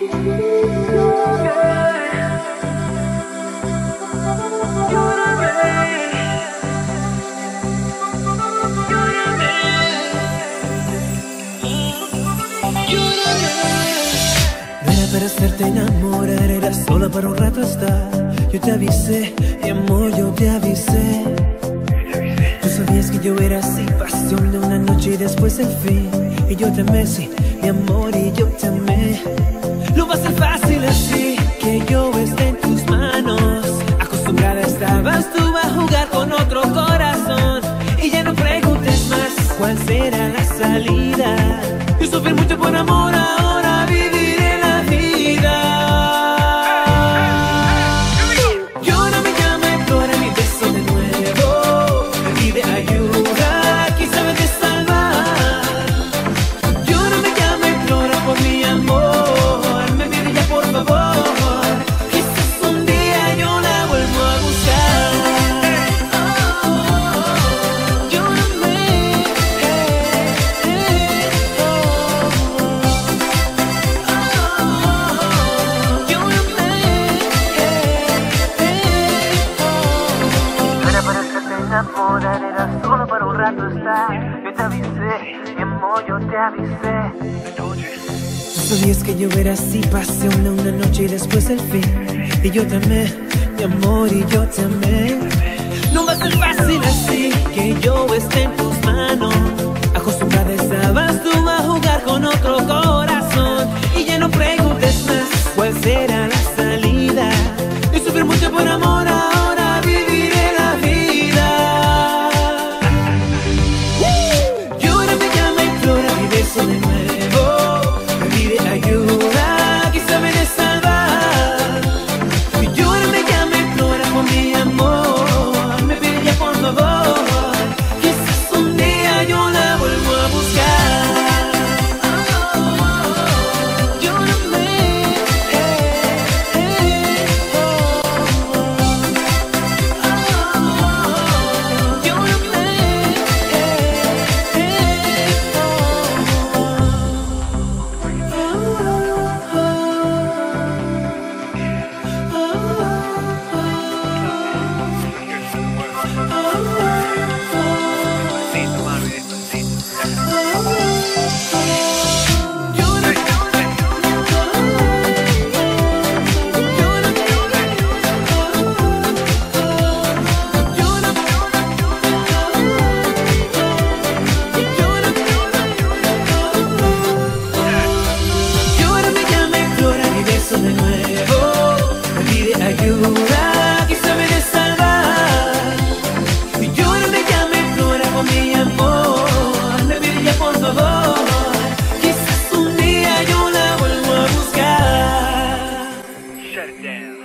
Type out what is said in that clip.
Para hacerte enamorar, era solo para un rato estar. Yo te avisé, mi amor, yo te avisé. Tú sabías que yo era así, pasión de una noche y después el fin. Y yo te amé, sí, mi amor, y yo te amé. No va a ser fácil así, que yo esté en tus manos. Acostumbrada estabas tú a jugar con otro corazón. Y ya no preguntes más cuál será la salida. Yo sufrí mucho por amor, Yo te avisé, mi amor, yo te avisé. Que yo era así, pasión de una noche y después el fin. Y yo te amé, mi amor, y yo te amé. No va a ser fácil así, que yo esté en down.